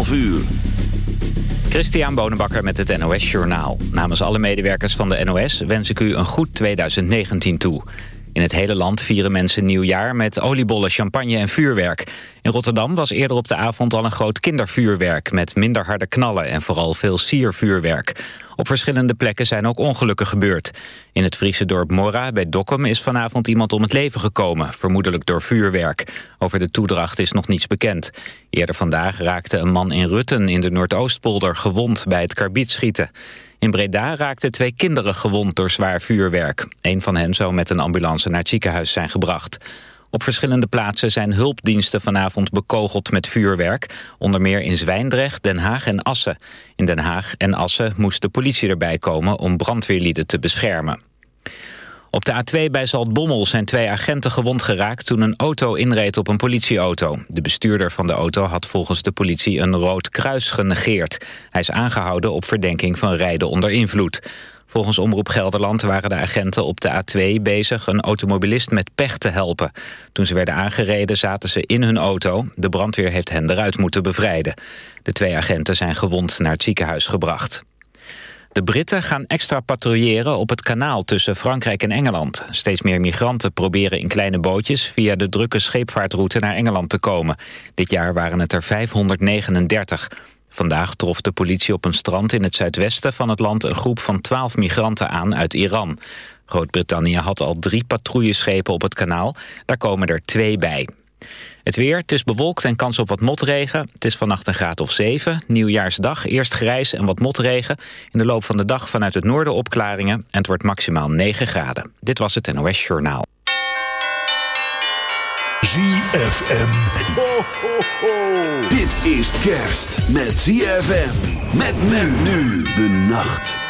11 uur. Christian Bonenbakker met het NOS Journaal. Namens alle medewerkers van de NOS wens ik u een goed 2019 toe. In het hele land vieren mensen nieuwjaar met oliebollen, champagne en vuurwerk. In Rotterdam was eerder op de avond al een groot kindervuurwerk... met minder harde knallen en vooral veel siervuurwerk. Op verschillende plekken zijn ook ongelukken gebeurd. In het Friese dorp Mora bij Dokkum is vanavond iemand om het leven gekomen... vermoedelijk door vuurwerk. Over de toedracht is nog niets bekend. Eerder vandaag raakte een man in Rutten in de Noordoostpolder gewond... bij het karbietschieten. In Breda raakten twee kinderen gewond door zwaar vuurwerk. Een van hen zou met een ambulance naar het ziekenhuis zijn gebracht. Op verschillende plaatsen zijn hulpdiensten vanavond bekogeld met vuurwerk. Onder meer in Zwijndrecht, Den Haag en Assen. In Den Haag en Assen moest de politie erbij komen om brandweerlieden te beschermen. Op de A2 bij Zaltbommel zijn twee agenten gewond geraakt... toen een auto inreed op een politieauto. De bestuurder van de auto had volgens de politie een rood kruis genegeerd. Hij is aangehouden op verdenking van rijden onder invloed. Volgens Omroep Gelderland waren de agenten op de A2 bezig... een automobilist met pech te helpen. Toen ze werden aangereden zaten ze in hun auto. De brandweer heeft hen eruit moeten bevrijden. De twee agenten zijn gewond naar het ziekenhuis gebracht. De Britten gaan extra patrouilleren op het kanaal tussen Frankrijk en Engeland. Steeds meer migranten proberen in kleine bootjes... via de drukke scheepvaartroute naar Engeland te komen. Dit jaar waren het er 539. Vandaag trof de politie op een strand in het zuidwesten van het land... een groep van 12 migranten aan uit Iran. Groot-Brittannië had al drie patrouilleschepen op het kanaal. Daar komen er twee bij. Het weer, het is bewolkt en kans op wat motregen. Het is vannacht een graad of 7. Nieuwjaarsdag, eerst grijs en wat motregen. In de loop van de dag vanuit het noorden opklaringen. En het wordt maximaal 9 graden. Dit was het NOS Journaal. ZFM. Ho. Dit is kerst met ZFM. Met men nu de nacht.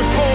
minute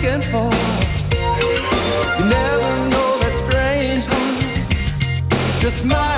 looking for. You never know that strange just my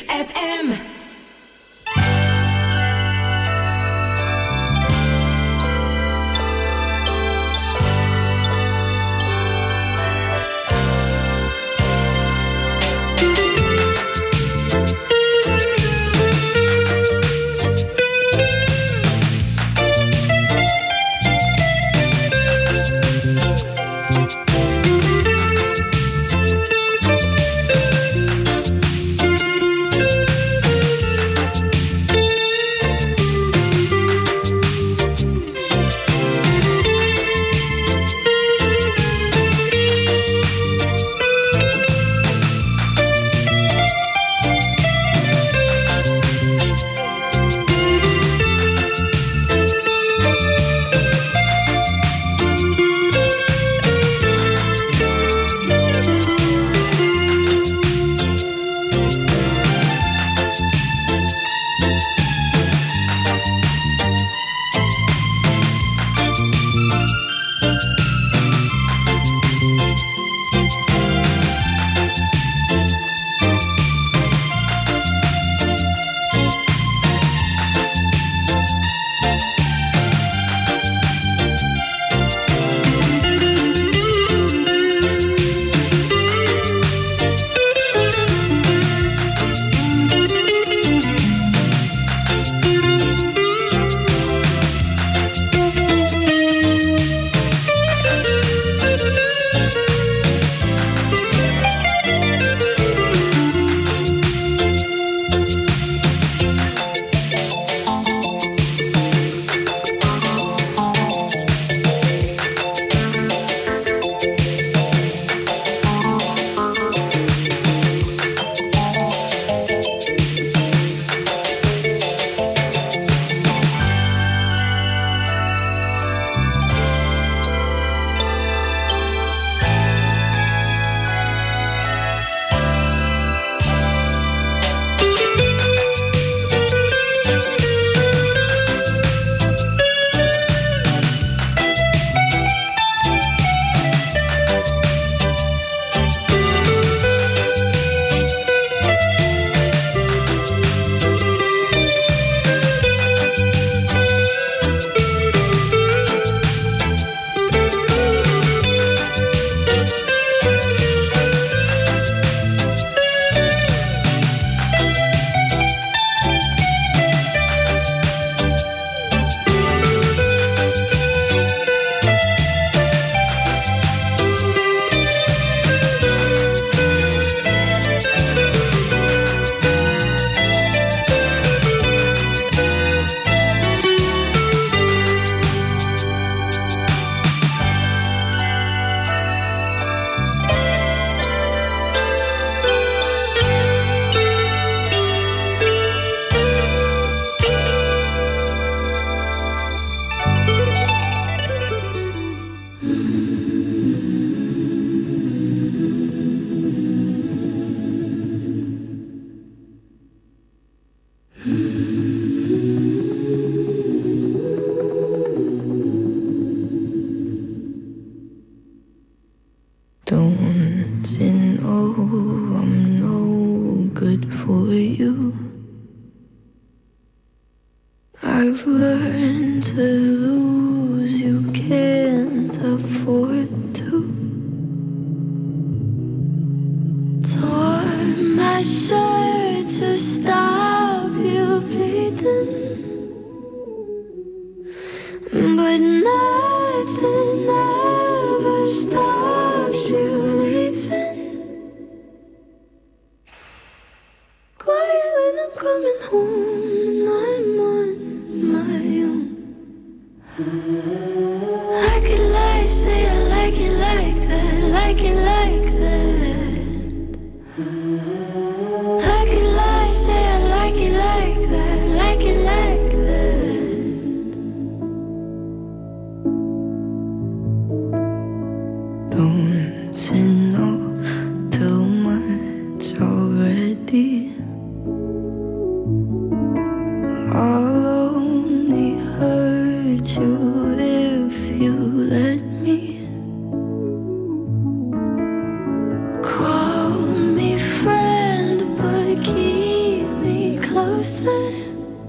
closer.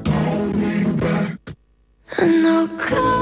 Call me back. And I'll come.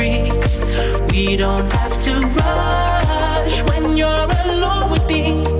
Free. We don't have to rush when you're alone with me.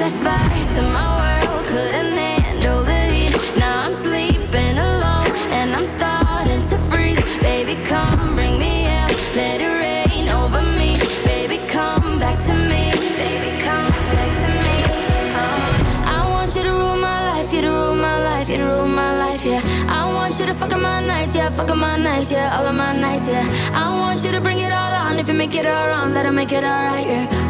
set fire to my world, couldn't handle the heat. Now I'm sleeping alone and I'm starting to freeze. Baby, come bring me let it rain over me. Baby, come back to me. Baby, come back to me. Oh. I want you to rule my life, you to rule my life, you to rule my life, yeah. I want you to fuck up my nights, yeah, fuck up my nights, yeah, all of my nights, yeah. I want you to bring it all on, if you make it all wrong, that'll make it alright, yeah.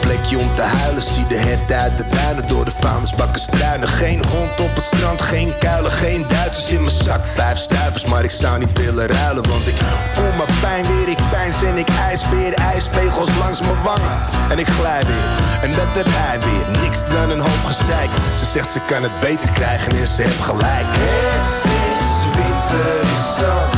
plekje om te huilen. Zie de het uit de duinen door de vuilnisbakken struinen. Geen hond op het strand, geen kuilen, geen Duitsers in mijn zak. Vijf stuivers, maar ik zou niet willen ruilen. En ik glij weer. En dat heb hij weer, niks dan een hoop gezeik. Ze zegt ze kan het beter krijgen en ze heeft gelijk. Het is winter in